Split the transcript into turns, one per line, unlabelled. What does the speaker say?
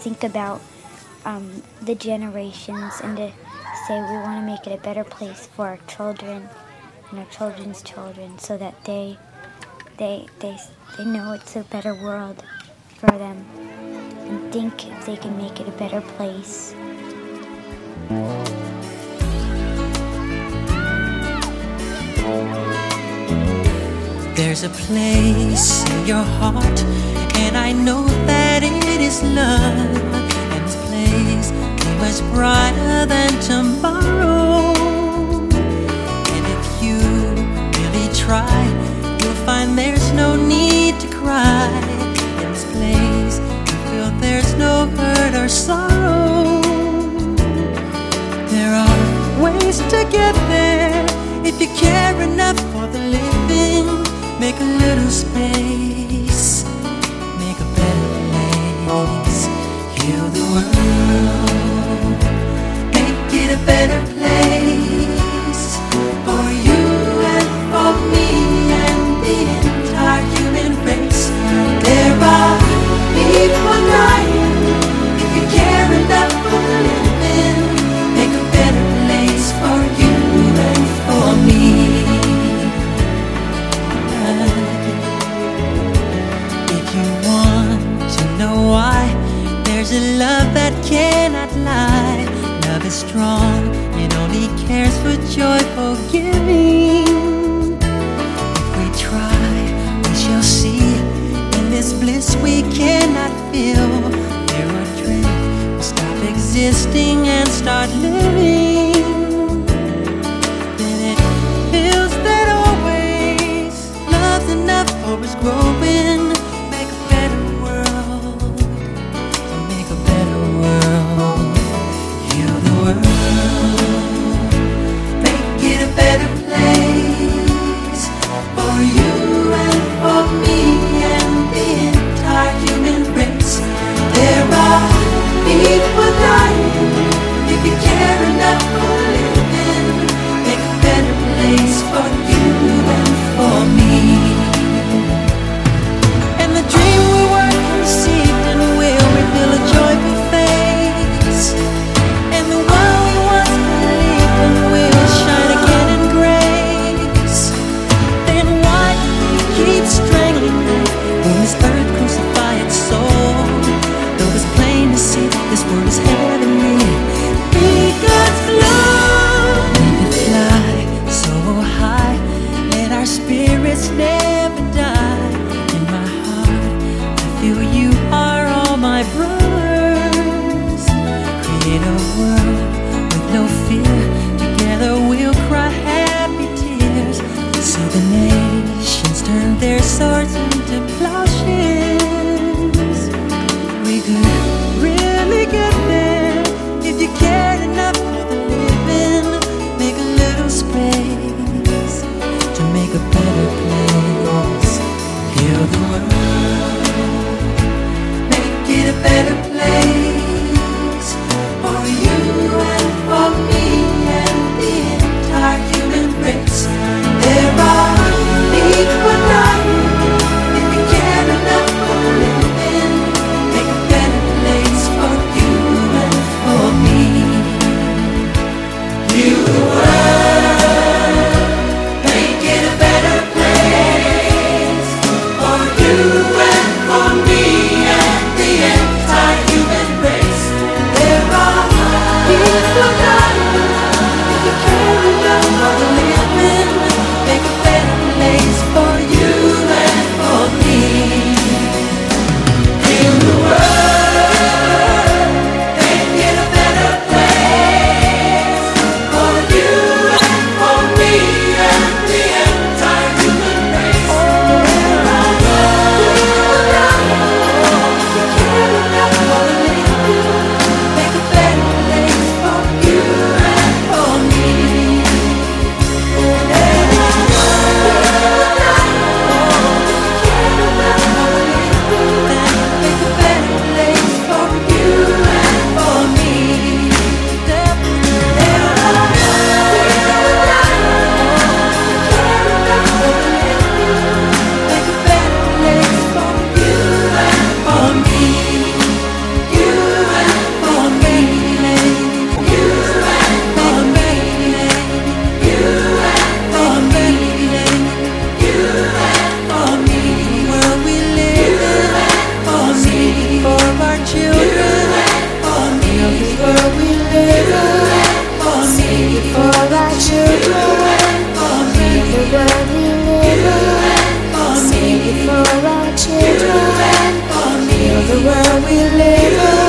think about um, the generations and to say we want to make it a better place for our children and our children's children so that they they they they know it's a better world for them and think if they can make it a better place.
There's a place in your heart, and I know that it is love. And this place is brighter than tomorrow. Try, you'll find there's no need to cry. In this place, you feel there's no hurt or sorrow. There are ways to get there if you care enough for the living. Make a little space, make a better place. Heal the world, make it a better place strong, it only cares for joyful giving. in a world with no fear. children, feel the world we live
in.